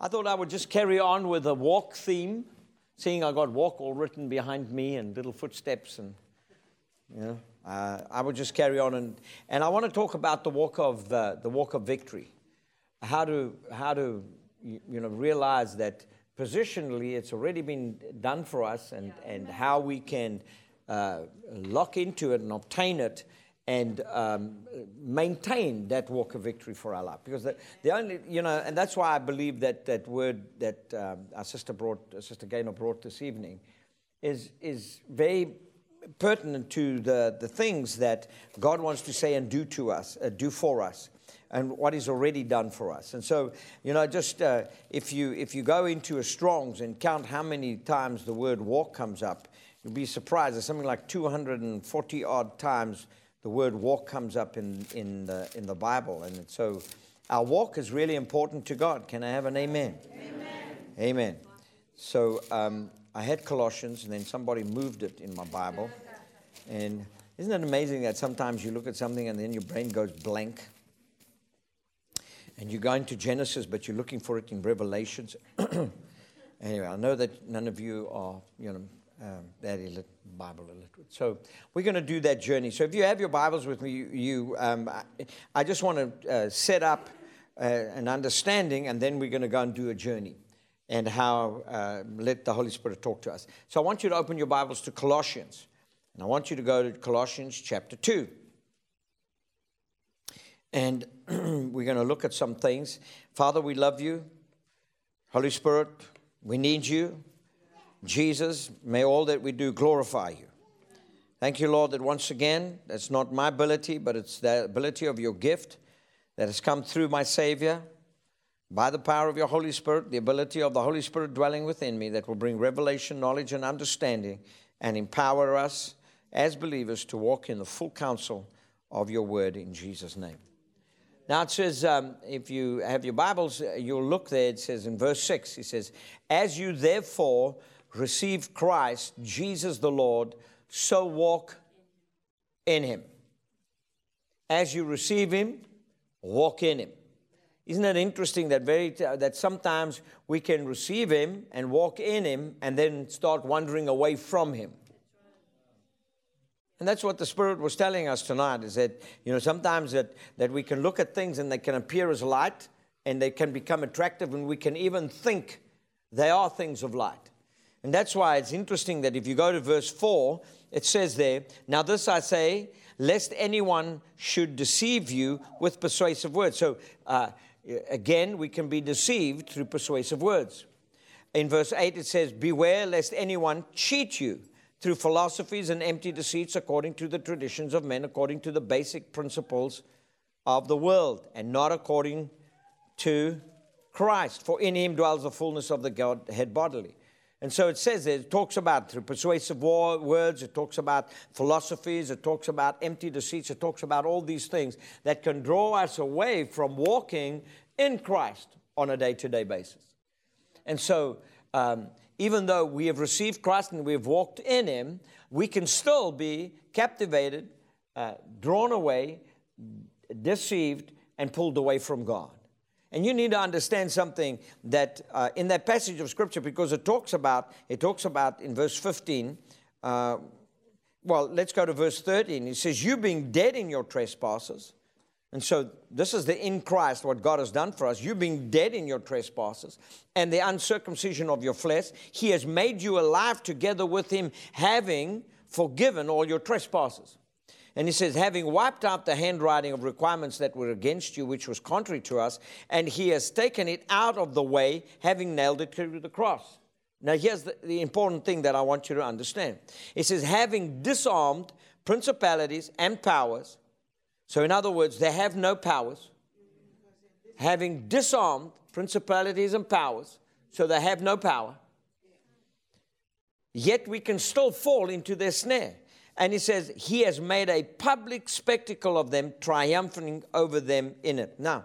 I thought I would just carry on with a walk theme, seeing I got walk all written behind me and little footsteps and, you know, uh, I would just carry on and, and I want to talk about the walk of uh, the walk of victory, how to how to you know realize that positionally it's already been done for us and and how we can uh, lock into it and obtain it and um, maintain that walk of victory for our life. Because the, the, only, you know, and that's why I believe that that word that um, our sister brought, Sister Gaynor brought this evening, is is very pertinent to the, the things that God wants to say and do to us, uh, do for us, and what He's already done for us. And so, you know, just uh, if you if you go into a Strong's and count how many times the word walk comes up, you'll be surprised. There's something like 240 odd times the word walk comes up in, in, the, in the Bible. And so our walk is really important to God. Can I have an amen? Amen. amen. So um, I had Colossians, and then somebody moved it in my Bible. And isn't it amazing that sometimes you look at something and then your brain goes blank? And you go into Genesis, but you're looking for it in Revelations. anyway, I know that none of you are, you know, um, that is Bible illiterate. So we're going to do that journey. So if you have your Bibles with me, you, you um, I, I, just want to uh, set up uh, an understanding, and then we're going to go and do a journey and how uh, let the Holy Spirit talk to us. So I want you to open your Bibles to Colossians, and I want you to go to Colossians chapter two. And we're going to look at some things. Father, we love you. Holy Spirit, we need you. Jesus, may all that we do glorify you. Thank you, Lord, that once again, that's not my ability, but it's the ability of your gift that has come through my Savior by the power of your Holy Spirit, the ability of the Holy Spirit dwelling within me that will bring revelation, knowledge, and understanding and empower us as believers to walk in the full counsel of your word in Jesus' name. Now it says, um, if you have your Bibles, uh, you'll look there. It says in verse 6, he says, As you therefore receive Christ, Jesus the Lord, so walk in him. As you receive him, walk in him. Isn't it interesting that very that sometimes we can receive him and walk in him and then start wandering away from him? And that's what the Spirit was telling us tonight is that, you know, sometimes that, that we can look at things and they can appear as light and they can become attractive and we can even think they are things of light. And that's why it's interesting that if you go to verse 4, it says there, Now this I say, lest anyone should deceive you with persuasive words. So uh, again, we can be deceived through persuasive words. In verse 8, it says, Beware lest anyone cheat you through philosophies and empty deceits according to the traditions of men, according to the basic principles of the world, and not according to Christ. For in him dwells the fullness of the Godhead bodily. And so it says it talks about through persuasive words, it talks about philosophies, it talks about empty deceits, it talks about all these things that can draw us away from walking in Christ on a day to day basis. And so, um, even though we have received Christ and we have walked in Him, we can still be captivated, uh, drawn away, deceived, and pulled away from God. And you need to understand something that uh, in that passage of scripture, because it talks about, it talks about in verse 15, uh, well, let's go to verse 13. It says, You being dead in your trespasses, and so this is the in Christ, what God has done for us. You being dead in your trespasses and the uncircumcision of your flesh, He has made you alive together with Him, having forgiven all your trespasses. And he says, having wiped out the handwriting of requirements that were against you, which was contrary to us, and he has taken it out of the way, having nailed it to the cross. Now, here's the, the important thing that I want you to understand. It says, having disarmed principalities and powers. So, in other words, they have no powers. Having disarmed principalities and powers, so they have no power. Yet we can still fall into their snare. And he says, He has made a public spectacle of them, triumphing over them in it. Now,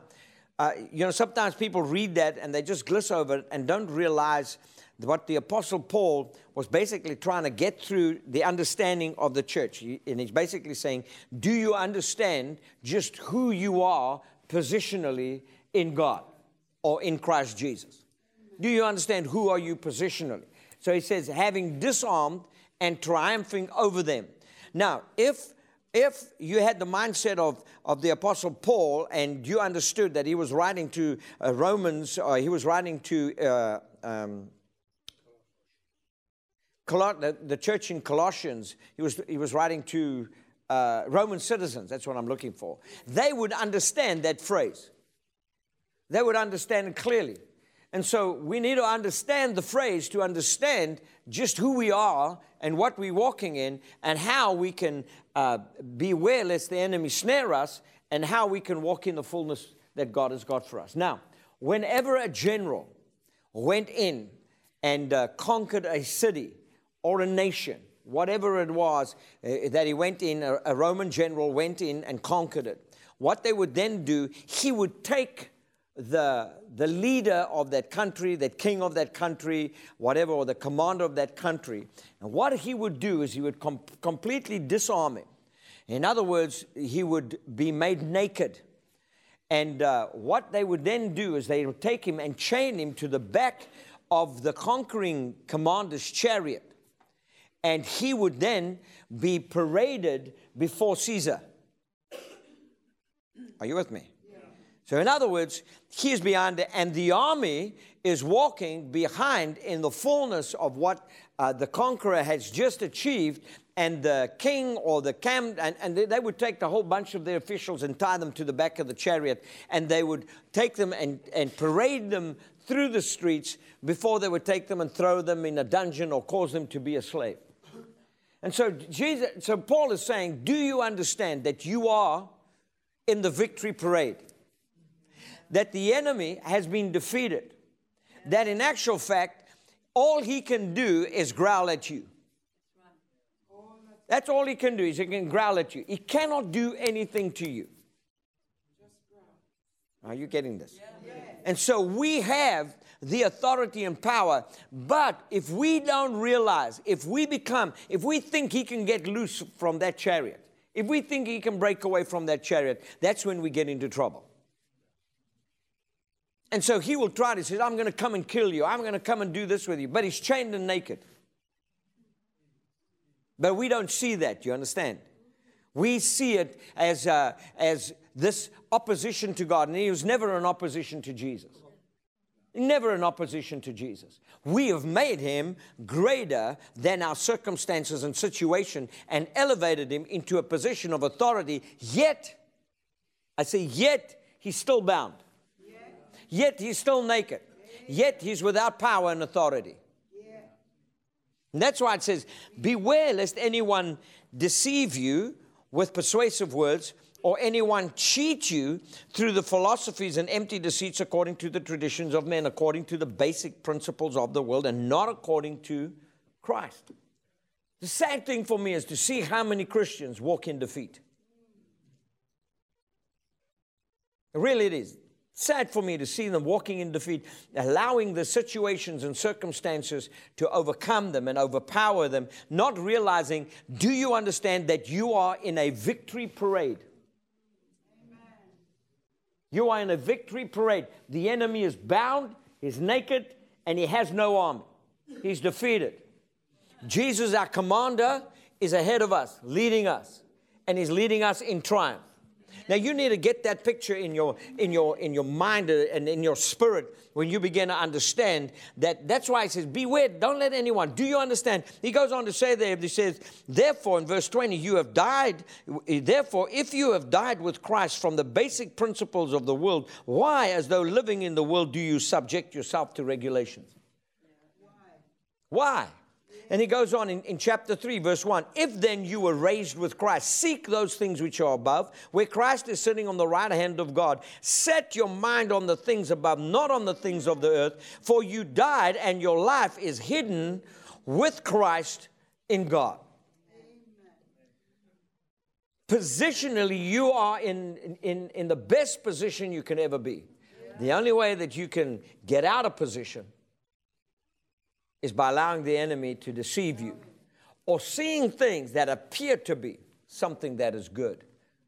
uh, you know, sometimes people read that and they just gliss over it and don't realize what the Apostle Paul was basically trying to get through the understanding of the church. And he's basically saying, Do you understand just who you are positionally in God or in Christ Jesus? Do you understand who are you positionally? So he says, having disarmed and triumphing over them. Now, if if you had the mindset of, of the Apostle Paul and you understood that he was writing to uh, Romans, or he was writing to uh, um, the, the, church in Colossians, he was, he was writing to uh, Roman citizens, that's what I'm looking for. They would understand that phrase. They would understand it clearly. And so we need to understand the phrase to understand just who we are and what we're walking in and how we can uh, beware lest the enemy snare us and how we can walk in the fullness that God has got for us. Now, whenever a general went in and uh, conquered a city or a nation, whatever it was uh, that he went in, a, a Roman general went in and conquered it, what they would then do, he would take the, the leader of that country, that king of that country, whatever, or the commander of that country. And what he would do is he would com- completely disarm him. In other words, he would be made naked. And uh, what they would then do is they would take him and chain him to the back of the conquering commander's chariot. And he would then be paraded before Caesar. Are you with me? So, in other words, he is behind and the army is walking behind in the fullness of what uh, the conqueror has just achieved. And the king or the camp, and, and they, they would take the whole bunch of their officials and tie them to the back of the chariot, and they would take them and, and parade them through the streets before they would take them and throw them in a dungeon or cause them to be a slave. And so, Jesus, so Paul is saying, Do you understand that you are in the victory parade? That the enemy has been defeated. That in actual fact, all he can do is growl at you. That's all he can do is he can growl at you. He cannot do anything to you. Are you getting this? And so we have the authority and power. But if we don't realize, if we become, if we think he can get loose from that chariot, if we think he can break away from that chariot, that's when we get into trouble. And so he will try to say, I'm going to come and kill you. I'm going to come and do this with you. But he's chained and naked. But we don't see that, you understand? We see it as, uh, as this opposition to God. And he was never in opposition to Jesus. Never in opposition to Jesus. We have made him greater than our circumstances and situation and elevated him into a position of authority. Yet, I say, yet, he's still bound. Yet he's still naked. Yet he's without power and authority. And that's why it says, Beware lest anyone deceive you with persuasive words, or anyone cheat you through the philosophies and empty deceits according to the traditions of men, according to the basic principles of the world, and not according to Christ. The sad thing for me is to see how many Christians walk in defeat. Really, it is. Sad for me to see them walking in defeat, allowing the situations and circumstances to overcome them and overpower them, not realizing, do you understand that you are in a victory parade? Amen. You are in a victory parade. The enemy is bound, he's naked, and he has no army. He's defeated. Jesus, our commander, is ahead of us, leading us, and he's leading us in triumph. Now you need to get that picture in your in your in your mind uh, and in your spirit when you begin to understand that that's why he says, Beware, don't let anyone. Do you understand? He goes on to say there, he says, Therefore, in verse 20, you have died. Therefore, if you have died with Christ from the basic principles of the world, why, as though living in the world, do you subject yourself to regulations? Why? Why? And he goes on in, in chapter 3, verse 1 If then you were raised with Christ, seek those things which are above, where Christ is sitting on the right hand of God. Set your mind on the things above, not on the things of the earth, for you died, and your life is hidden with Christ in God. Positionally, you are in, in, in the best position you can ever be. The only way that you can get out of position is by allowing the enemy to deceive you or seeing things that appear to be something that is good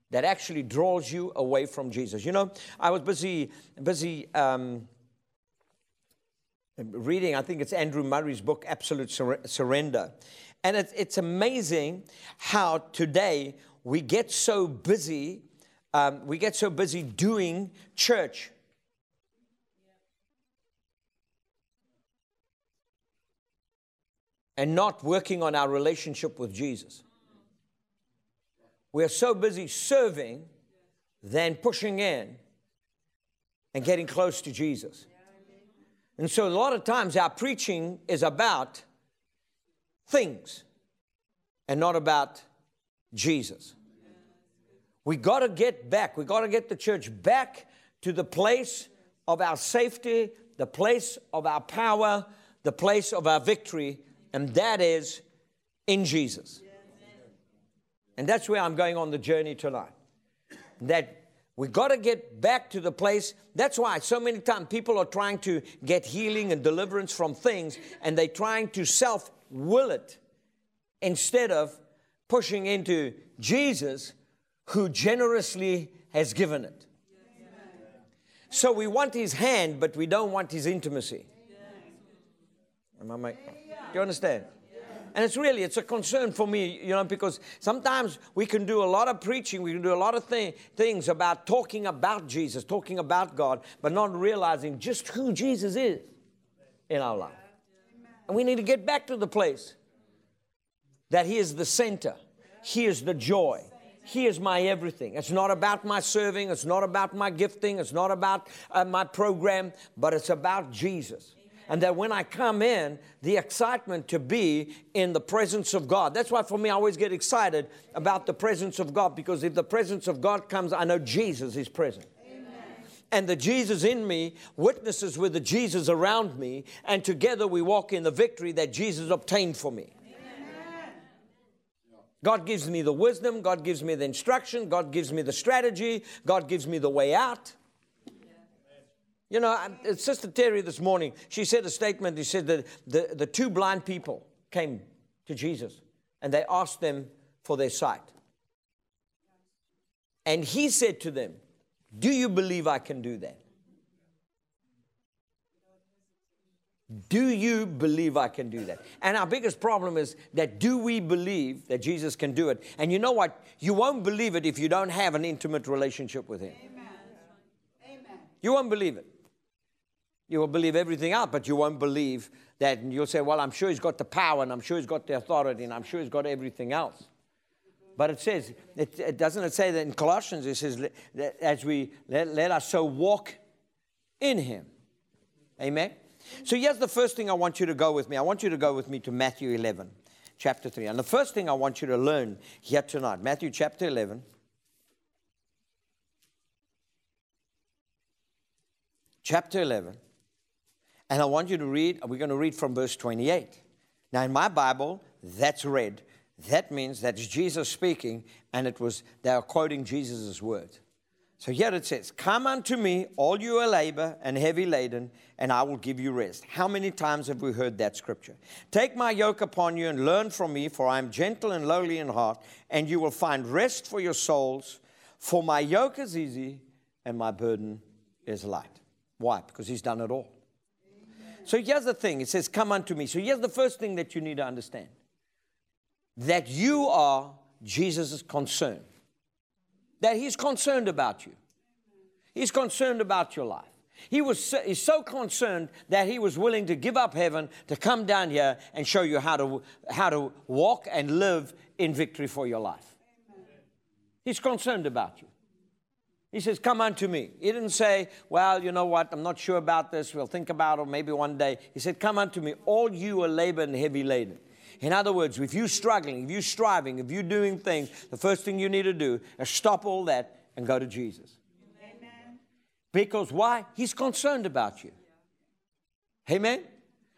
that actually draws you away from jesus you know i was busy busy um, reading, I think it's Andrew Murray's book, Absolute Sur- Surrender. And it's, it's amazing how today we get so busy, um, we get so busy doing church. And not working on our relationship with Jesus. We are so busy serving than pushing in and getting close to Jesus. And so, a lot of times, our preaching is about things and not about Jesus. We got to get back. We got to get the church back to the place of our safety, the place of our power, the place of our victory, and that is in Jesus. And that's where I'm going on the journey tonight. That we got to get back to the place. That's why so many times people are trying to get healing and deliverance from things, and they're trying to self will it instead of pushing into Jesus who generously has given it. So we want his hand, but we don't want his intimacy. Am I make, you understand? And it's really, it's a concern for me, you know, because sometimes we can do a lot of preaching, we can do a lot of th- things about talking about Jesus, talking about God, but not realizing just who Jesus is in our life. And we need to get back to the place that He is the center, He is the joy. He is my everything. It's not about my serving. It's not about my gifting. It's not about uh, my program, but it's about Jesus and that when I come in, the excitement to be in the presence of God. That's why for me, I always get excited about the presence of God because if the presence of God comes, I know Jesus is present. And the Jesus in me witnesses with the Jesus around me, and together we walk in the victory that Jesus obtained for me. God gives me the wisdom, God gives me the instruction, God gives me the strategy, God gives me the way out. You know, uh, Sister Terry this morning, she said a statement. She said that the, the two blind people came to Jesus and they asked them for their sight. And he said to them, Do you believe I can do that? Do you believe I can do that? And our biggest problem is that do we believe that Jesus can do it? And you know what? You won't believe it if you don't have an intimate relationship with Him. Amen. Amen. You won't believe it. You will believe everything else, but you won't believe that. And you'll say, Well, I'm sure he's got the power, and I'm sure he's got the authority, and I'm sure he's got everything else. But it says, it, it doesn't it say that in Colossians, it says, that as we let, let us so walk in him. Amen. So here's the first thing I want you to go with me. I want you to go with me to Matthew 11, chapter 3. And the first thing I want you to learn here tonight, Matthew chapter 11. Chapter 11. And I want you to read, we're going to read from verse 28. Now, in my Bible, that's red. That means that's Jesus speaking, and it was they are quoting Jesus' words. So here it says, Come unto me, all you are labor and heavy laden, and I will give you rest. How many times have we heard that scripture? Take my yoke upon you and learn from me, for I am gentle and lowly in heart, and you will find rest for your souls. For my yoke is easy and my burden is light. Why? Because he's done it all. So here's the thing it says, Come unto me. So here's the first thing that you need to understand that you are Jesus' concern, that He's concerned about you, He's concerned about your life. He was so, he's so concerned that he was willing to give up heaven to come down here and show you how to, how to walk and live in victory for your life. He's concerned about you. He says, Come unto me. He didn't say, Well, you know what, I'm not sure about this. We'll think about it maybe one day. He said, Come unto me, all you are labor and heavy laden. In other words, if you're struggling, if you're striving, if you're doing things, the first thing you need to do is stop all that and go to Jesus. Amen. Because why? He's concerned about you. Amen?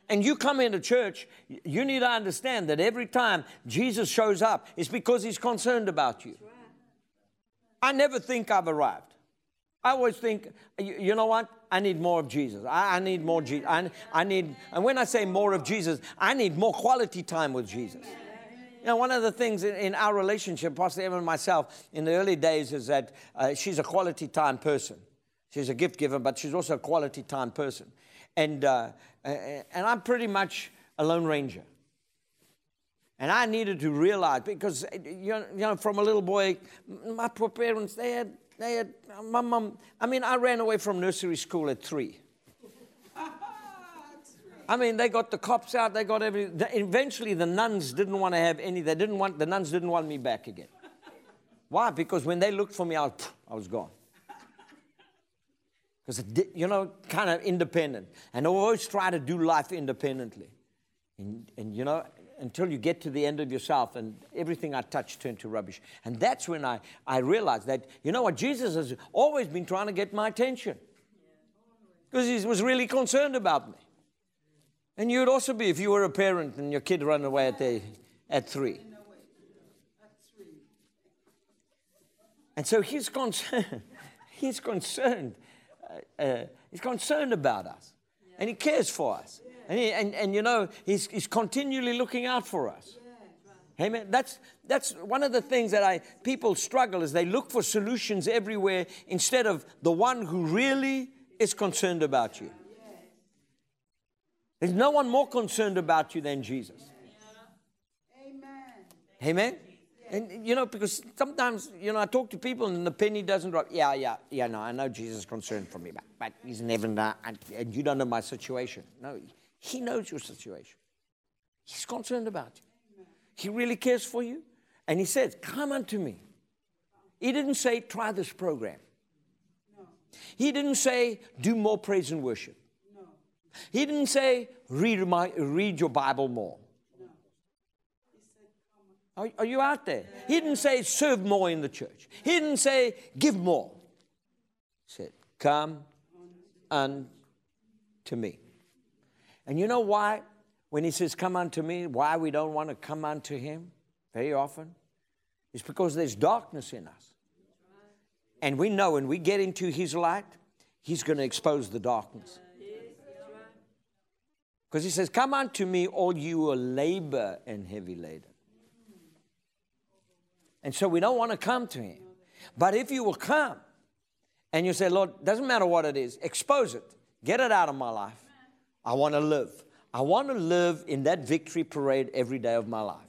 And you come into church, you need to understand that every time Jesus shows up, it's because he's concerned about you. I never think I've arrived. I always think, you, know what? I need more of Jesus. I, need more Jesus. I, need, and when I say more of Jesus, I need more quality time with Jesus. You know, one of the things in, in our relationship, Pastor Evan and myself, in the early days, is that uh, she's a quality time person. She's a gift giver, but she's also a quality time person. and, uh, and I'm pretty much a lone ranger. And I needed to realize because eh, you know, from a little boy, my poor parents they had they had my mom. I mean, I ran away from nursery school at three. I mean, they got the cops out. They got every. Eventually, the nuns didn't want to have any. They didn't want the nuns didn't want me back again. Why? Because when they looked for me, I was, I was gone. Because you know, kind of independent, and I always try to do life independently, and, and you know, until you get to the end of yourself and everything I touch turned to rubbish. And that's when I, I realized that, you know what, Jesus has always been trying to get my attention. Because he was really concerned about me. And you would also be if you were a parent and your kid ran away at, the, at three. And so he's concerned. he's concerned. Uh, uh, he's concerned about us. And he cares for us. And, he, and, and you know, he's, he's continually looking out for us. Amen. That's, that's one of the things that I, people struggle is they look for solutions everywhere instead of the one who really is concerned about you. There's no one more concerned about you than Jesus. Amen. Amen. And you know, because sometimes, you know, I talk to people and the penny doesn't drop. Yeah, yeah, yeah, no, I know Jesus is concerned for me, but, but he's never and you don't know my situation. No, he knows your situation. He's concerned about you. He really cares for you. And he says, Come unto me. He didn't say, Try this program. He didn't say, Do more praise and worship. He didn't say, Read, my, read your Bible more. Are, are, you out there? He didn't say, Serve more in the church. He didn't say, Give more. He said, Come unto me. And you know why? When he says, Come unto me, why we don't want to come unto him very often? It's because there's darkness in us. And we know when we get into his light, he's going to expose the darkness. Because he says, Come unto me, all you who labor and heavy laden. And so we don't want to come to him. But if you will come and you say, Lord, doesn't matter what it is, expose it, get it out of my life. I want to live. I want to live in that victory parade every day of my life.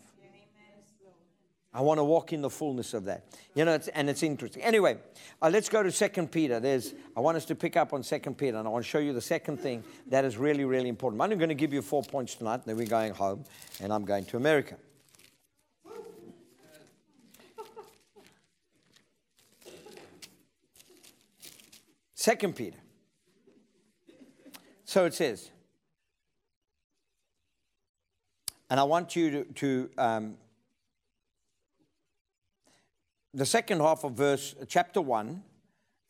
I want to walk in the fullness of that. You know, it's, and it's interesting. Anyway, uh, let's go to Second Peter. There's, I want us to pick up on Second Peter, and I want to show you the second thing that is really, really important. I'm going to give you four points tonight, and then we're going home, and I'm going to America. Second Peter. So it says, And I want you to, to um, the second half of verse, chapter 1,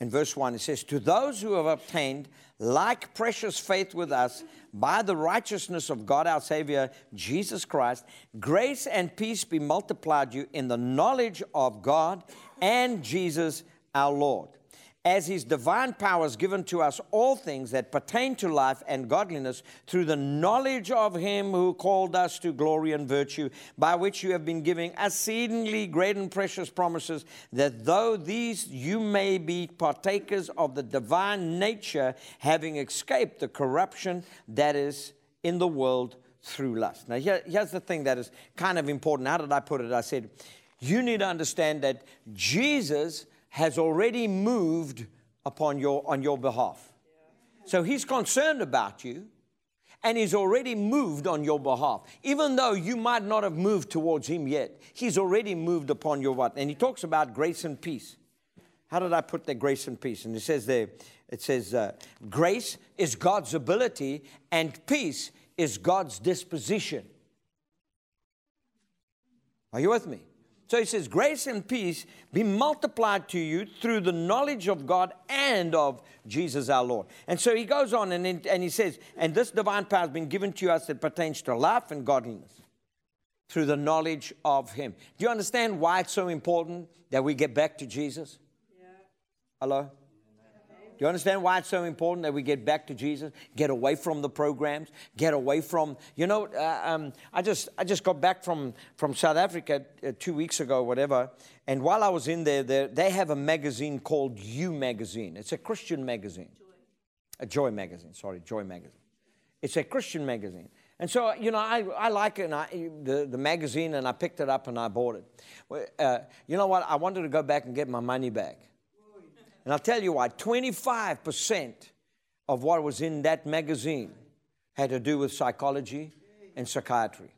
in verse 1, it says, To those who have obtained like precious faith with us by the righteousness of God our Savior, Jesus Christ, grace and peace be multiplied you in the knowledge of God and Jesus our Lord as his divine power powers given to us all things that pertain to life and godliness through the knowledge of him who called us to glory and virtue, by which you have been given exceedingly great and precious promises, that though these you may be partakers of the divine nature, having escaped the corruption that is in the world through lust. Now, here, here's the thing that is kind of important. How did I put it? I said, you need to understand that Jesus has already moved upon your, on your behalf. So he's concerned about you and he's already moved on your behalf. Even though you might not have moved towards him yet, he's already moved upon your what? And he talks about grace and peace. How did I put the grace and peace? And it says there, it says, uh, grace is God's ability and peace is God's disposition. Are you with me? So he says, Grace and peace be multiplied to you through the knowledge of God and of Jesus our Lord. And so he goes on and, and he says, And this divine power has been given to us that pertains to life and godliness through the knowledge of him. Do you understand why it's so important that we get back to Jesus? Yeah. Hello? Do you understand why it's so important that we get back to Jesus, get away from the programs, get away from, you know, uh, um, I just I just got back from from South Africa uh, two weeks ago, whatever. And while I was in there, they have a magazine called You Magazine. It's a Christian magazine, Joy. a Joy magazine. Sorry, Joy magazine. It's a Christian magazine. And so, you know, I, I like it, I, the, the magazine, and I picked it up and I bought it. Uh, you know what? I wanted to go back and get my money back. And I'll tell you why 25% of what was in that magazine had to do with psychology and psychiatry.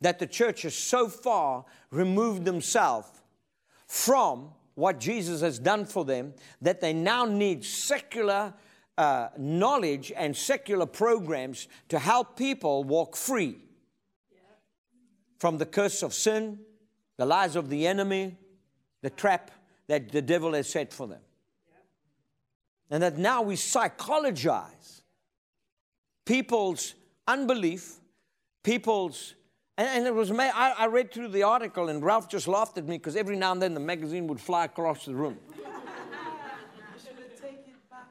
That the church has so far removed themselves from what Jesus has done for them that they now need secular uh, knowledge and secular programs to help people walk free from the curse of sin, the lies of the enemy, the trap that the devil has set for them. And that now we psychologize people's unbelief, people's and, and it was, I, I read through the article, and Ralph just laughed at me because every now and then the magazine would fly across the room.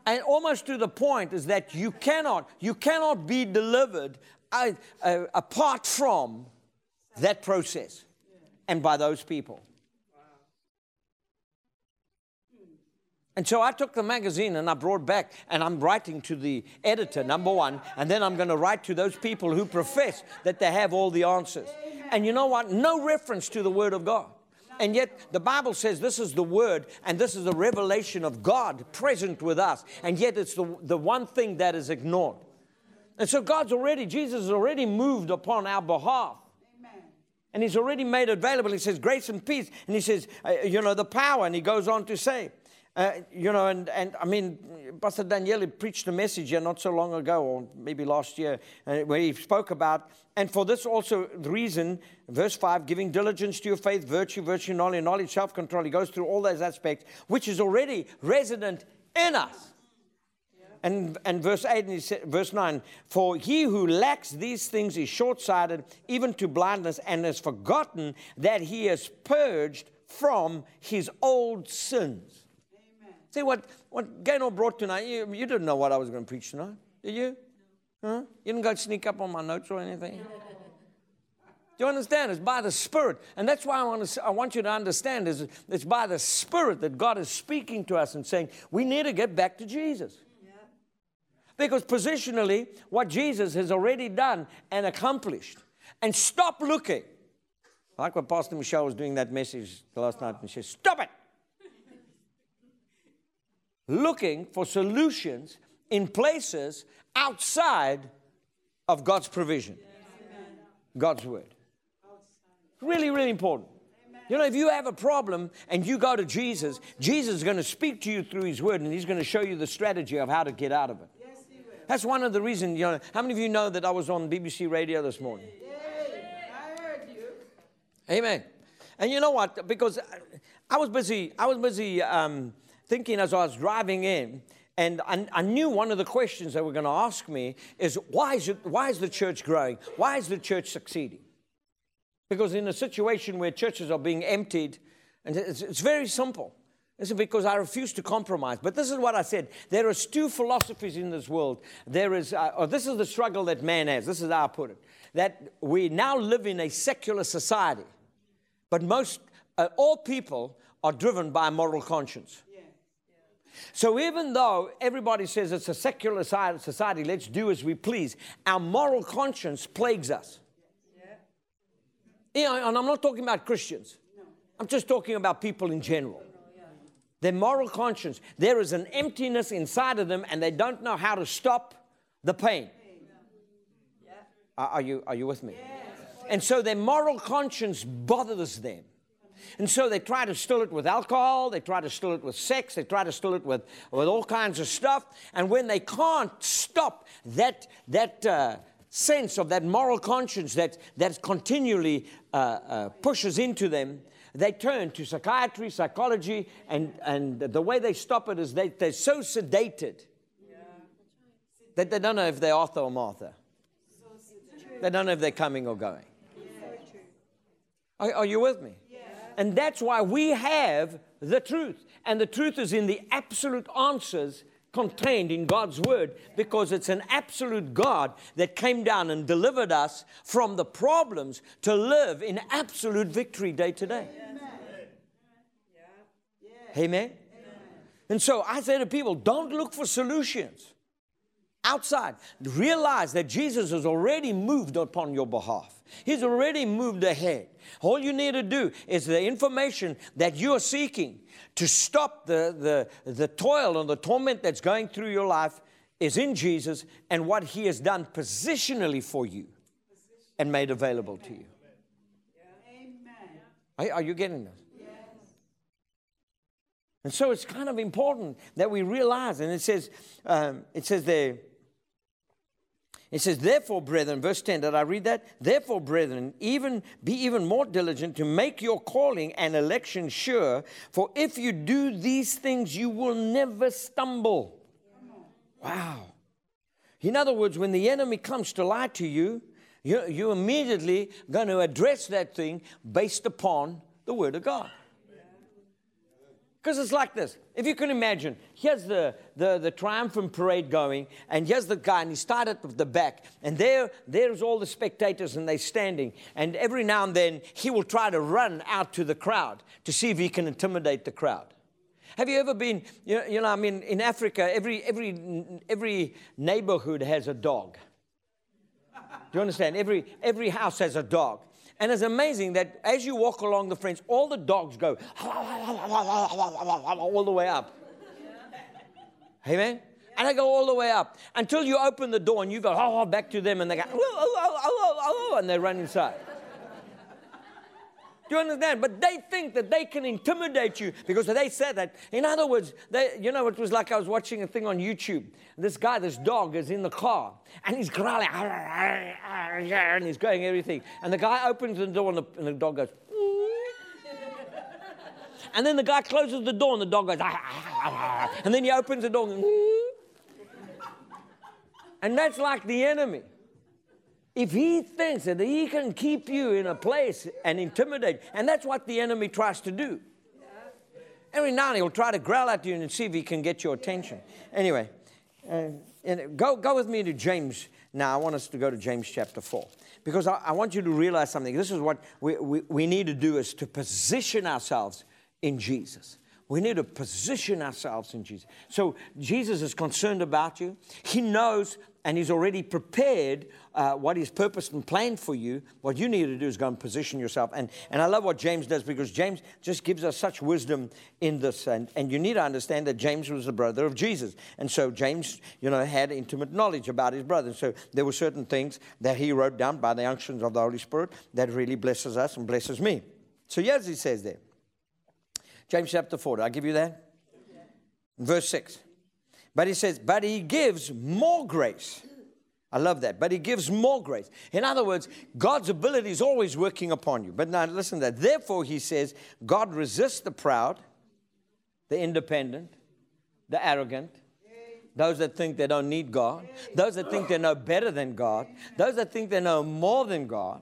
and almost to the point is that you cannot, you cannot be delivered uh, uh, apart from that process and by those people. And so I took the magazine and I brought back, and I'm writing to the editor, number one, and then I'm going to write to those people who profess that they have all the answers. And you know what? No reference to the Word of God. And yet the Bible says this is the Word and this is the revelation of God present with us. And yet it's the, the one thing that is ignored. And so God's already, Jesus has already moved upon our behalf. And he's already made available. He says, grace and peace. And he says, uh, you know, the power. And he goes on to say, uh, you know, and, and I mean, Pastor Daniele preached a message here not so long ago, or maybe last year, uh, where he spoke about, and for this also reason, verse 5, giving diligence to your faith, virtue, virtue, knowledge, knowledge, self control. He goes through all those aspects, which is already resident in us. And, and verse 8 and said, verse 9, for he who lacks these things is short sighted, even to blindness, and has forgotten that he is purged from his old sins. See what, what Gaynor brought tonight, you, you didn't know what I was going to preach tonight, did you? Huh? You didn't go sneak up on my notes or anything? Do you understand? It's by the Spirit. And that's why I want, to, I want you to understand is it's by the Spirit that God is speaking to us and saying, we need to get back to Jesus. Because positionally, what Jesus has already done and accomplished. And stop looking. Like what Pastor Michelle was doing that message last night, and she said, Stop it looking for solutions in places outside of God's provision, God's word. Really, really important. You know, if you have a problem and you go to Jesus, Jesus is going to speak to you through His Word and He's going to show you the strategy of how to get out of it. That's one of the reasons, you know, how many of you know that I was on BBC radio this morning? I heard you. Amen. And you know what? Because I was busy, I was busy um, thinking as I was driving in, and I, I, knew one of the questions they were going to ask me is why is, it, why is the church growing? Why is the church succeeding? Because in a situation where churches are being emptied, and it's, it's very simple. It's because I refuse to compromise. But this is what I said. There are two philosophies in this world. There is, uh, or this is the struggle that man has. This is how I put it. That we now live in a secular society, but most, uh, all people are driven by a moral conscience. So even though everybody says it's a secular society, let's do as we please, our moral conscience plagues us. Yeah. and I'm not talking about Christians. I'm just talking about people in general. Their moral conscience, there is an emptiness inside of them and they don't know how to stop the pain. Are, you, are you with me? And so their moral conscience bothers them. And so they try to still it with alcohol, they try to still it with sex, they try to still it with, with all kinds of stuff. And when they can't stop that, that uh, sense of that moral conscience that, that continually uh, uh, pushes into them, they turn to psychiatry, psychology, and, and the way they stop it is they, they're so sedated that they don't know if they're Arthur or Martha. They don't know if they're coming or going. Are, are you with me? And that's why we have the truth. And the truth is in the absolute answers contained in God's word because it's an absolute God that came down and delivered us from the problems to live in absolute victory day to day. Amen. Amen. And so I say to people, don't look for solutions outside, realize that Jesus has already moved upon your behalf. He's already moved ahead. All you need to do is the information that you're seeking to stop the, the, the toil and the torment that's going through your life is in Jesus and what He has done positionally for you and made available to you. Are, are you getting this? And so it's kind of important that we realize, and it says, um, it says there, it says, therefore, brethren, verse 10, did I read that? Therefore, brethren, even be even more diligent to make your calling and election sure, for if you do these things, you will never stumble. Wow. In other words, when the enemy comes to lie to you, you, you're immediately going to address that thing based upon the Word of God. Because it's like this. If you can imagine, here's the, the, the triumphant parade going, and here's the guy, and he started with the back, and there, there's all the spectators, and they're standing. And every now and then, he will try to run out to the crowd to see if he can intimidate the crowd. Have you ever been, you know, you know I mean, in Africa, every, every, every neighborhood has a dog. Do you understand? Every, every house has a dog. And it's amazing that as you walk along the fence, all the dogs go all the way up. Amen? And they go all the way up until you open the door and you go oh, back to them and they go and they run inside. Do you understand? But they think that they can intimidate you because they said that. In other words, they, you know, it was like I was watching a thing on YouTube. This guy, this dog, is in the car and he's growling and he's going everything. And the guy opens the door and the, and the dog goes. and then the guy closes the door and the dog goes. and then he opens the door and, and that's like the enemy. If he thinks that he can keep you in a place and intimidate, and that's what the enemy tries to do. Every now and he'll try to growl at you and see if he can get your attention. Anyway, uh, go, go with me to James now. I want us to go to James chapter 4 because I, I want you to realize something. This is what we, we, we need to do is to position ourselves in Jesus. We need to position ourselves in Jesus. So Jesus is concerned about you. He knows and He's already prepared uh, what He's purposed and planned for you. What you need to do is go and position yourself. And, and I love what James does because James just gives us such wisdom in this. And, and you need to understand that James was the brother of Jesus. And so James, you know, had intimate knowledge about his brother. So there were certain things that he wrote down by the unctions of the Holy Spirit that really blesses us and blesses me. So yes, he says there. James chapter 4. Did I give you that? Verse 6. But he says, but he gives more grace. I love that. But he gives more grace. In other words, God's ability is always working upon you. But now listen to that. Therefore, he says, God resists the proud, the independent, the arrogant, those that think they don't need God, those that think they know better than God, those that think they know more than God.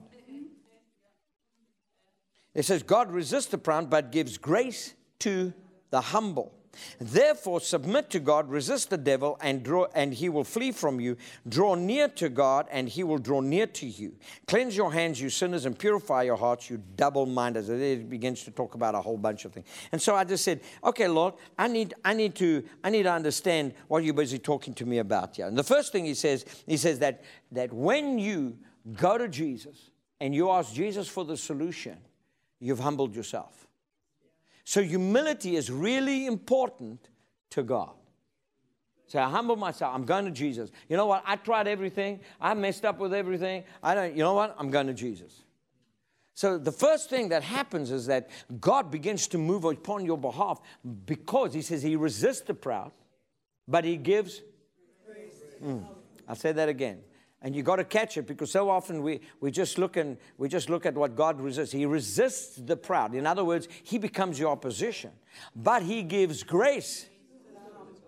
It says, God resists the proud, but gives grace to the humble. Therefore, submit to God, resist the devil, and, draw, and he will flee from you. Draw near to God, and he will draw near to you. Cleanse your hands, you sinners, and purify your hearts, you double minded. It begins to talk about a whole bunch of things. And so I just said, okay, Lord, I need, I need, to, I need to understand what you're busy talking to me about here. And the first thing he says, he says that, that when you go to Jesus and you ask Jesus for the solution, you've humbled yourself. So humility is really important to God. So I humble myself. I'm going to Jesus. You know what? I tried everything. I messed up with everything. I don't, you know what? I'm going to Jesus. So the first thing that happens is that God begins to move upon your behalf because he says he resists the proud, but he gives. Mm. I'll say that again. And you got to catch it because so often we, we, just look and, we just look at what God resists. He resists the proud. In other words, He becomes your opposition. But He gives grace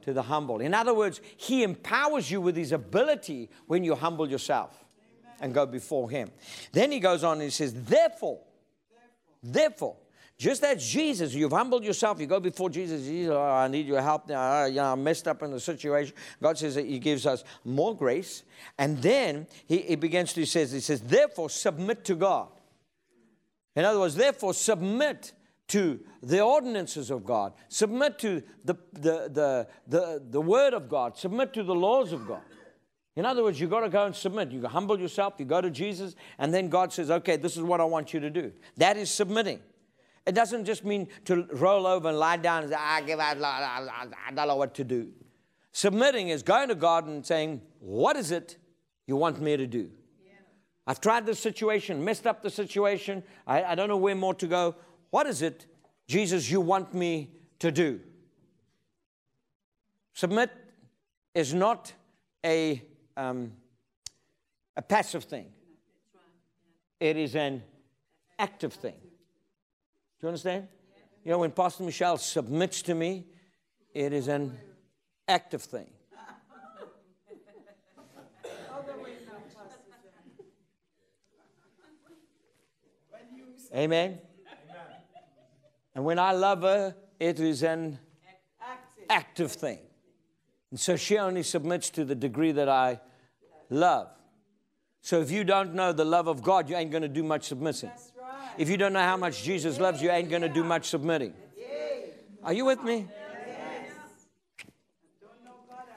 to the humble. In other words, He empowers you with His ability when you humble yourself and go before Him. Then He goes on and He says, Therefore, therefore, just as Jesus, you've humbled yourself, you go before Jesus, Jesus oh, I need your help now, ah, you know, I'm messed up in the situation. God says that He gives us more grace. And then He, he begins to, he says, He says, therefore submit to God. In other words, therefore submit to the ordinances of God, submit to the, the, the, the, the word of God, submit to the laws of God. In other words, you've got to go and submit. You humble yourself, you go to Jesus, and then God says, okay, this is what I want you to do. That is submitting. It doesn't just mean to roll over and lie down and say, I give out, I don't know what to do. Submitting is going to God and saying, What is it you want me to do? Yeah. I've tried this situation, messed up the situation. I, I don't know where more to go. What is it, Jesus, you want me to do? Submit is not a, um, a passive thing, it is an active thing. Do you understand? You know, when Pastor Michelle submits to me, it is an active thing. Amen. Amen. And when I love her, it is an active thing. And so she only submits to the degree that I love. So if you don't know the love of God, you ain't going to do much submitting. If you don't know how much Jesus loves you, ain't going to do much submitting. Are you with me?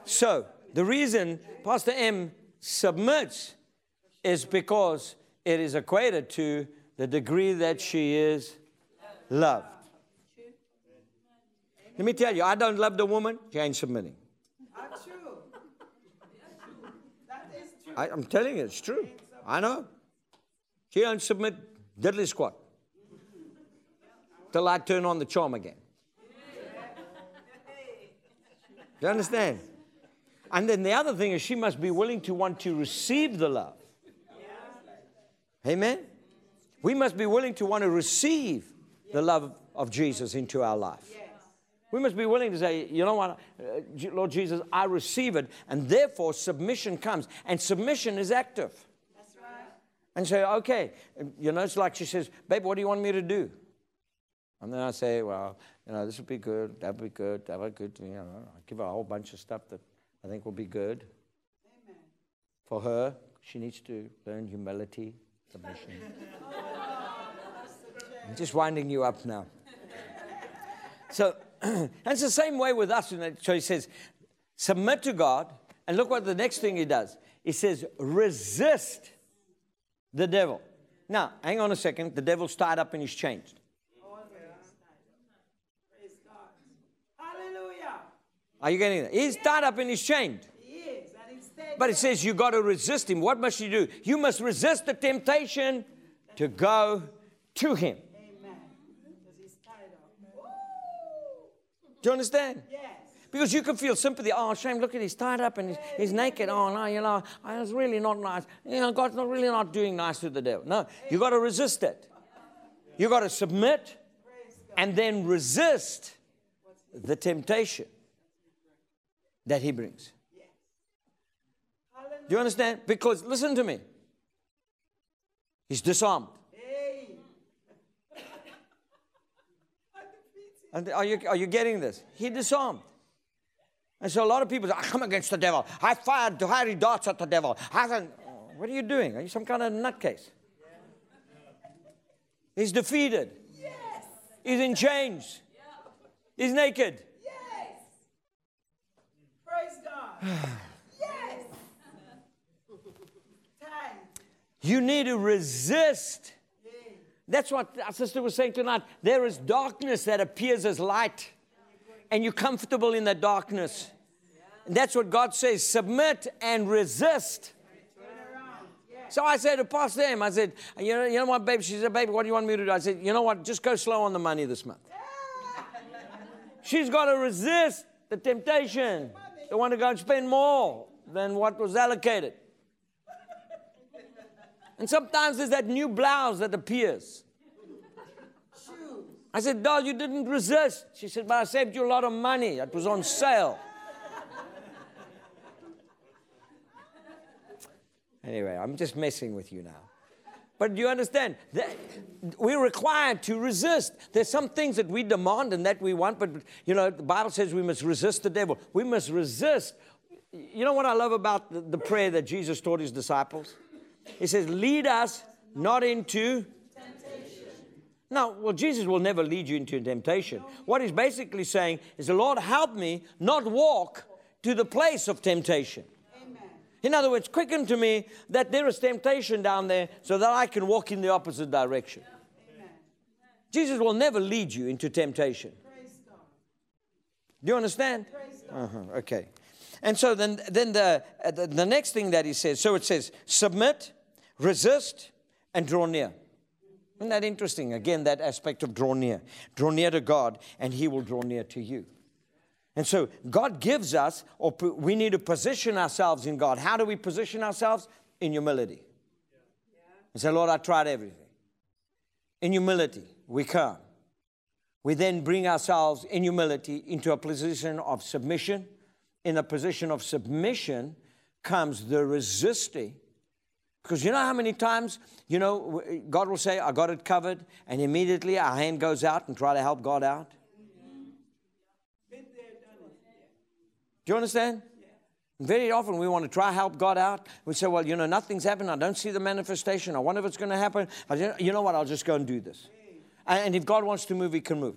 So, the reason Pastor M submits is because it is equated to the degree that she is loved. Let me tell you, I don't love the woman, she ain't submitting. I, am telling you, it's true. I know. She don't submit diddly squat till I turn on the charm again. Do you understand? And then the other thing is, she must be willing to want to receive the love. Amen? We must be willing to want to receive the love of Jesus into our life. We must be willing to say, you know what, uh, Lord Jesus, I receive it, and therefore submission comes. And submission is active. And say, okay, you know, it's like she says, babe, what do you want me to do? And then I say, well, you know, this would be good, that would be good, that would be good. You know, I give her a whole bunch of stuff that I think will be good. Amen. For her, she needs to learn humility, submission. I'm just winding you up now. So, it's the same way with us. So he says, submit to God. And look what the next thing he does. He says, resist the devil. Now, hang on a second. The devil's tied up and he's changed. Are you getting that? He's tied up and he's chained. But it says you got to resist him. What must you do? You must resist the temptation to go to him. Amen. Do you understand? Yes. Because you can feel sympathy. Oh, shame, look at he's tied up and he's, he's naked. Oh, no, you know, it's really not nice. You know, God's not really not doing nice to the devil. No, you've got to resist it. You've got to submit and then resist the temptation that he brings. Do you understand? Because listen to me. He's disarmed. And are you, are you getting this? He disarmed. And so a lot of people say, I come against the devil. I fired fiery darts at the devil. I said, what are you doing? Are you some kind of nutcase? He's defeated. Yes. He's in chains. Yeah. He's naked. yes. Praise God. yes. You need to resist. That's what our sister was saying tonight. There is darkness that appears as light, and you're comfortable in that darkness. And that's what God says submit and resist. So I said to Pastor M, I said, you know, you know what, baby? She said, baby, what do you want me to do? I said, you know what? Just go slow on the money this month. She's got to resist the temptation. They want to go and spend more than what was allocated. And sometimes there's that new blouse that appears. I said, Doll, you didn't resist. She said, But I saved you a lot of money. It was on sale. Anyway, I'm just messing with you now. But do you understand? That we're required to resist. There's some things that we demand and that we want, but you know, the Bible says we must resist the devil. We must resist. You know what I love about the, the prayer that Jesus taught his disciples? He says, Lead us not into temptation. Now, well, Jesus will never lead you into temptation. What he's basically saying is, The Lord, help me not walk to the place of temptation. In other words, quicken to me that there is temptation down there so that I can walk in the opposite direction. Jesus will never lead you into temptation. Do you understand? Uh-huh, okay. And so then, then the, uh, the, the next thing that he says, so it says, submit, resist, and draw near. Isn't that interesting? Again, that aspect of draw near. Draw near to God, and He will draw near to you. And so God gives us, or we need to position ourselves in God. How do we position ourselves? In humility. And say, Lord, I tried everything. In humility, we come. We then bring ourselves in humility into a position of submission. In a position of submission comes the resisting. Because you know how many times, you know, God will say, I got it covered, and immediately our hand goes out and try to help God out? Do you understand? Very often we want to try help God out. We say, well, you know, nothing's happened. I don't see the manifestation. I wonder if it's going to happen. You know what? I'll just go and do this. And if God wants to move, he can move.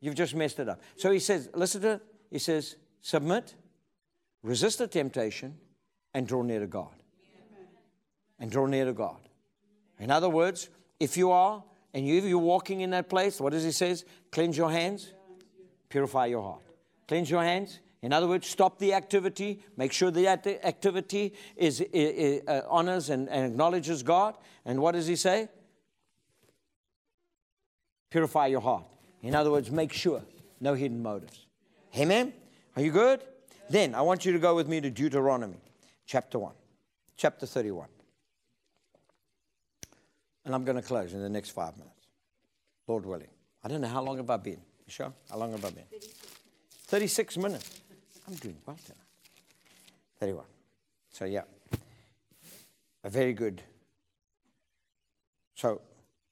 You've just messed it up. So he says, listen to it. He says, submit, resist the temptation, and draw near to God. And draw near to God. In other words, if you are, and you, you're walking in that place, what does he says? Cleanse your hands, purify your heart. Cleanse your hands, in other words, stop the activity, make sure the activity is, is, uh, honors and, and acknowledges God. And what does he say? Purify your heart. In other words, make sure no hidden motives. Amen? Are you good? Then I want you to go with me to Deuteronomy chapter 1, chapter 31. And I'm going to close in the next five minutes, Lord willing. I don't know how long have I been. You sure? How long have I been? 36 minutes. I'm doing well tonight. 31. So, yeah, a very good. So,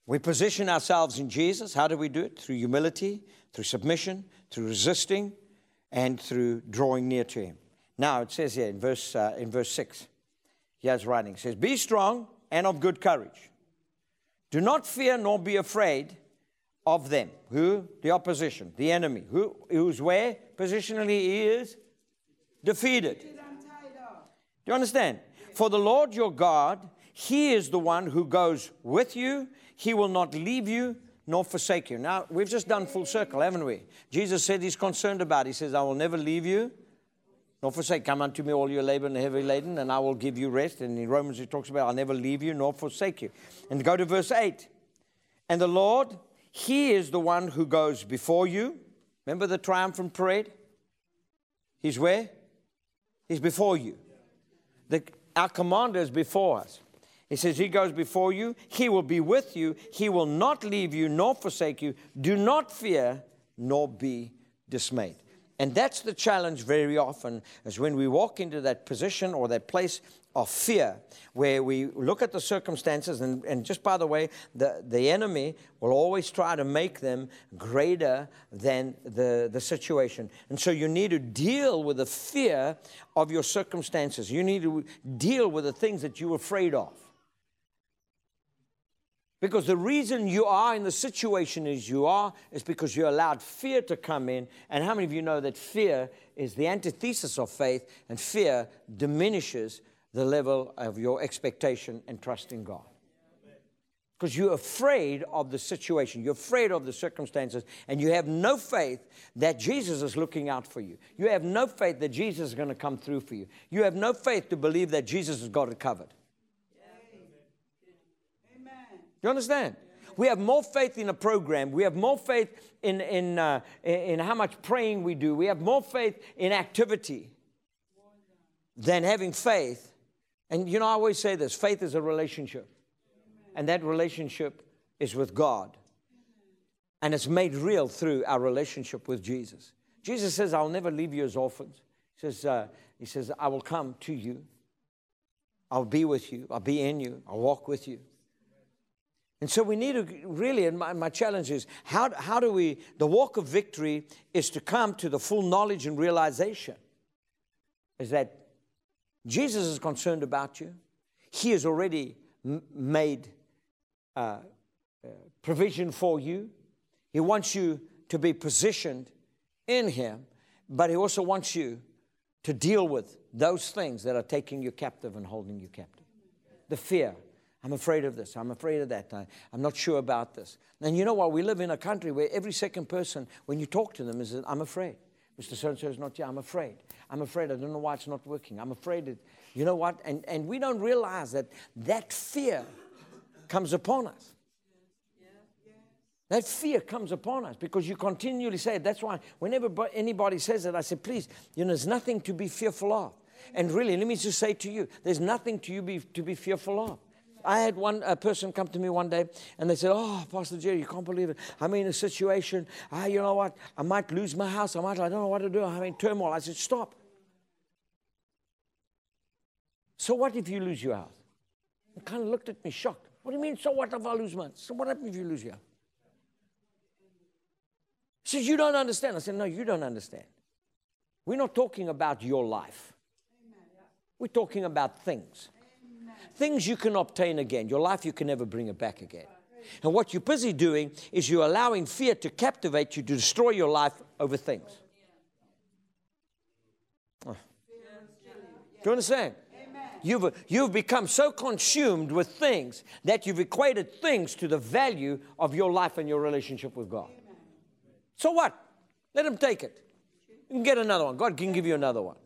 we position ourselves in Jesus. How do we do it? Through humility, through submission, through resisting, and through drawing near to Him. Now, it says here in verse, uh, in verse 6, he has writing, it says, Be strong and of good courage. Do not fear nor be afraid of them. Who? The opposition, the enemy. Who, who's where? Positionally, he is defeated. Do you understand? For the Lord your God, He is the one who goes with you. He will not leave you nor forsake you. Now, we've just done full circle, haven't we? Jesus said He's concerned about. It. He says, I will never leave you nor forsake. You. Come unto me, all your labor and heavy laden, and I will give you rest. And in Romans, He talks about, I'll never leave you nor forsake you. And go to verse 8. And the Lord, He is the one who goes before you. Remember the triumphant parade? He's where? He's before you. The, our commander is before us. He says, He goes before you. He will be with you. He will not leave you nor forsake you. Do not fear nor be dismayed. And that's the challenge very often, is when we walk into that position or that place of fear, where we look at the circumstances, and, and just by the way, the, the enemy will always try to make them greater than the, the situation. And so you need to deal with the fear of your circumstances. You need to deal with the things that you're afraid of. Because the reason you are in the situation as you are is because you allowed fear to come in. And how many of you know that fear is the antithesis of faith, and fear diminishes the level of your expectation and trust in God. Because you're afraid of the situation, you're afraid of the circumstances, and you have no faith that Jesus is looking out for you. You have no faith that Jesus is going to come through for you. You have no faith to believe that Jesus has got it covered. Amen. You understand? We have more faith in a program. We have more faith in, in, uh, in how much praying we do. We have more faith in activity than having faith and you know, I always say this faith is a relationship, and that relationship is with God. And it's made real through our relationship with Jesus. Jesus says, I'll never leave you as orphans. He says, uh, he says I will come to you. I'll be with you. I'll be in you. I'll walk with you. And so we need to really, and my, my challenge is how, how do we, the walk of victory is to come to the full knowledge and realization is that Jesus is concerned about you. He has already m- made uh, uh, provision for you. He wants you to be positioned in Him, but He also wants you to deal with those things that are taking you captive and holding you captive. The fear. I'm afraid of this. I'm afraid of that. I, am not sure about this. And you know what? We live in a country where every second person, when you talk to them, is I'm afraid. Mr. So and so is not here. I'm afraid. I'm afraid. I don't know why it's not working. I'm afraid. It, you know what? And, and we don't realize that that fear comes upon us. That fear comes upon us because you continually say it. That's why whenever anybody says it, I say, please, you know, there's nothing to be fearful of. And really, let me just say to you, there's nothing to you be, to be fearful of. I had one person come to me one day and they said, Oh, Pastor Jerry, you can't believe it. I'm in a situation. Ah, you know what? I might lose my house. I might, I don't know what to do. I'm in turmoil. I said, Stop. So what if you lose your house? He kind of looked at me shocked. What do you mean, so what if I lose mine? So what happens if you lose your house? He says, You don't understand. I said, No, you don't understand. We're not talking about your life, we're talking about things. Things you can obtain again. Your life, you can never bring it back again. And what you're busy doing is you're allowing fear to captivate you to destroy your life over things. Oh. Do you understand? You've, you've become so consumed with things that you've equated things to the value of your life and your relationship with God. So what? Let him take it. You can get another one. God can give you another one.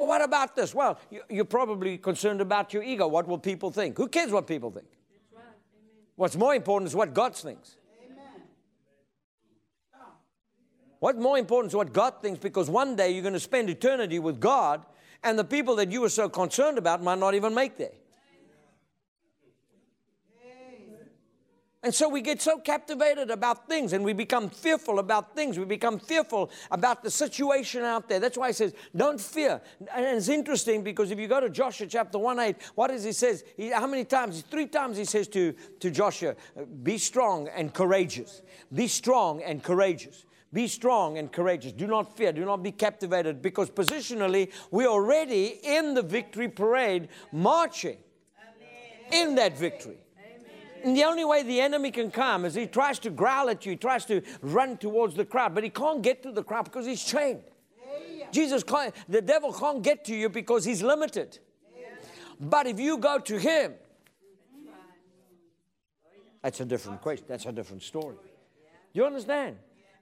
Well, what about this? Well, you're probably concerned about your ego. What will people think? Who cares what people think? What's more important is what God thinks. What's more important is what God thinks because one day you're going to spend eternity with God, and the people that you were so concerned about might not even make there. And so we get so captivated about things and we become fearful about things. We become fearful about the situation out there. That's why he says, don't fear. And it's interesting because if you go to Joshua chapter 1 8, what does he says? He, how many times? Three times he says to, to Joshua, be strong and courageous. Be strong and courageous. Be strong and courageous. Do not fear. Do not be captivated because positionally, we're already in the victory parade marching in that victory. And the only way the enemy can come is he tries to growl at you, he tries to run towards the crowd, but he can't get to the crowd because he's chained. Jesus can't, the devil can't get to you because he's limited. But if you go to him, that's a different question. That's a different story. Do you understand?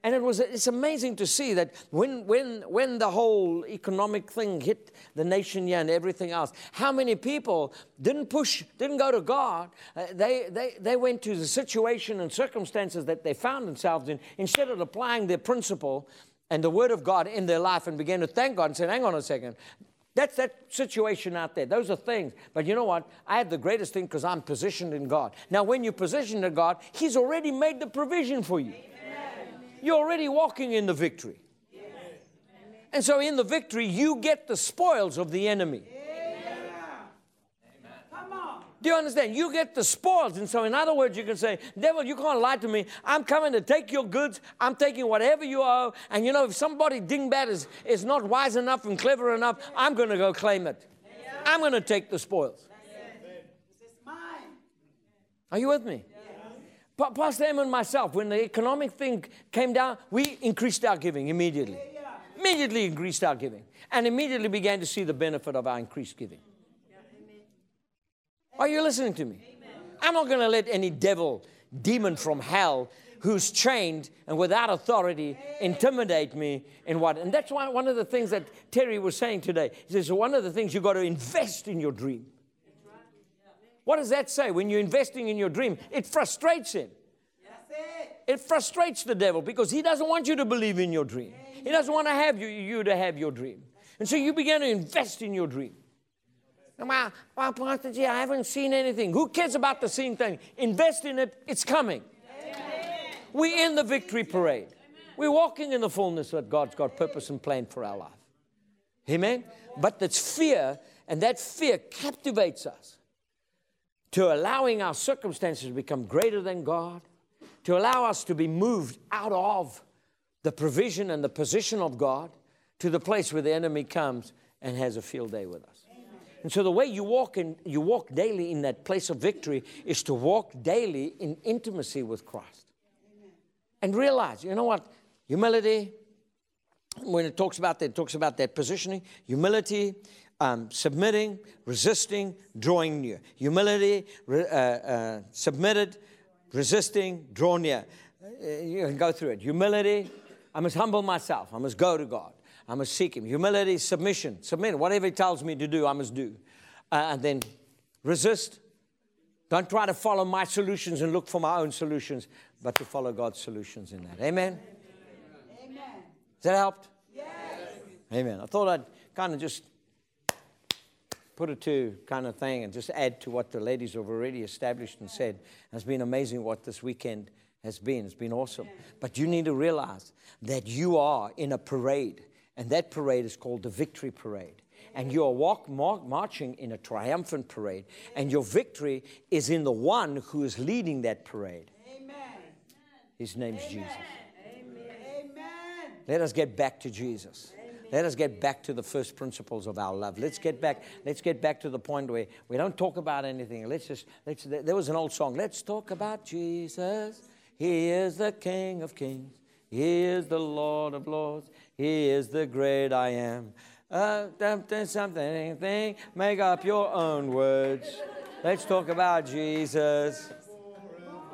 And it was, it's amazing to see that when, when, when the whole economic thing hit the nation here and everything else, how many people didn't push, didn't go to God. Uh, they, they, they went to the situation and circumstances that they found themselves in. Instead of applying their principle and the word of God in their life and began to thank God and said, hang on a second. That's that situation out there. Those are things. But you know what? I have the greatest thing because I'm positioned in God. Now, when you're positioned in God, He's already made the provision for you. You're already walking in the victory. And so, in the victory, you get the spoils of the enemy. Do you understand? You get the spoils. And so, in other words, you can say, Devil, you can't lie to me. I'm coming to take your goods. I'm taking whatever you owe. And you know, if somebody dingbat is, is not wise enough and clever enough, I'm going to go claim it. I'm going to take the spoils. Are you with me? Pastor Em and myself, when the economic thing came down, we increased our giving immediately. Immediately increased our giving. And immediately began to see the benefit of our increased giving. Are you listening to me? I'm not going to let any devil, demon from hell, who's chained and without authority intimidate me in what. And that's why one of the things that Terry was saying today. He says, one of the things you've got to invest in your dream. What does that say? When you're investing in your dream, it frustrates him. It frustrates the devil because he doesn't want you to believe in your dream. He doesn't want to have you, you to have your dream. And so you begin to invest in your dream. Well, well, Pastor G, I haven't seen anything. Who cares about the seeing thing? Invest in it, it's coming. We're in the victory parade. We're walking in the fullness that God's got purpose and plan for our life. Amen? But that's fear, and that fear captivates us to allowing our circumstances to become greater than God, to allow us to be moved out of the provision and the position of God to the place where the enemy comes and has a field day with us. And so the way you walk in, you walk daily in that place of victory is to walk daily in intimacy with Christ. And realize, you know what? Humility, when it talks about that, it talks about that positioning, humility, um, submitting, resisting, drawing near. Humility, re, uh, uh, submitted, resisting, draw near. Uh, you can go through it. Humility, I must humble myself. I must go to God. I must seek Him. Humility, submission, submit. Whatever He tells me to do, I must do. Uh, and then resist. Don't try to follow my solutions and look for my own solutions, but to follow God's solutions in that. Amen. Amen. Has that helped? Yes. Amen. I thought I'd kind of just put it to kind of thing and just add to what the ladies have already established and said. It's been amazing what this weekend has been. It's been awesome. But you need to realize that you are in a parade, and that parade is called the Victory Parade. And you are walk, mark, marching in a triumphant parade, and your victory is in the one who is leading that parade. Amen. His name's Amen. Jesus. Amen. Let us get back to Jesus. Let us get back to the first principles of our love. Let's get back. Let's get back to the point where we don't talk about anything. Let's just. Let's, there was an old song. Let's talk about Jesus. He is the King of Kings. He is the Lord of Lords. He is the great I am. Uh, something, thing. Make up your own words. Let's talk about Jesus.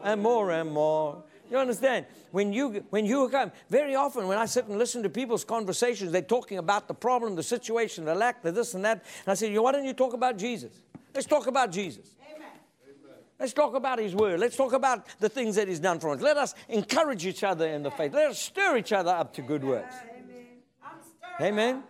And more and more. You understand? When you when you come, very often when I sit and listen to people's conversations, they're talking about the problem, the situation, the lack, the this and that. And I say, you know, why don't you talk about Jesus? Let's talk about Jesus. Amen. Let's talk about His Word. Let's talk about the things that He's done for us. Let us encourage each other in the faith. Let us stir each other up to good works. Amen. Amen.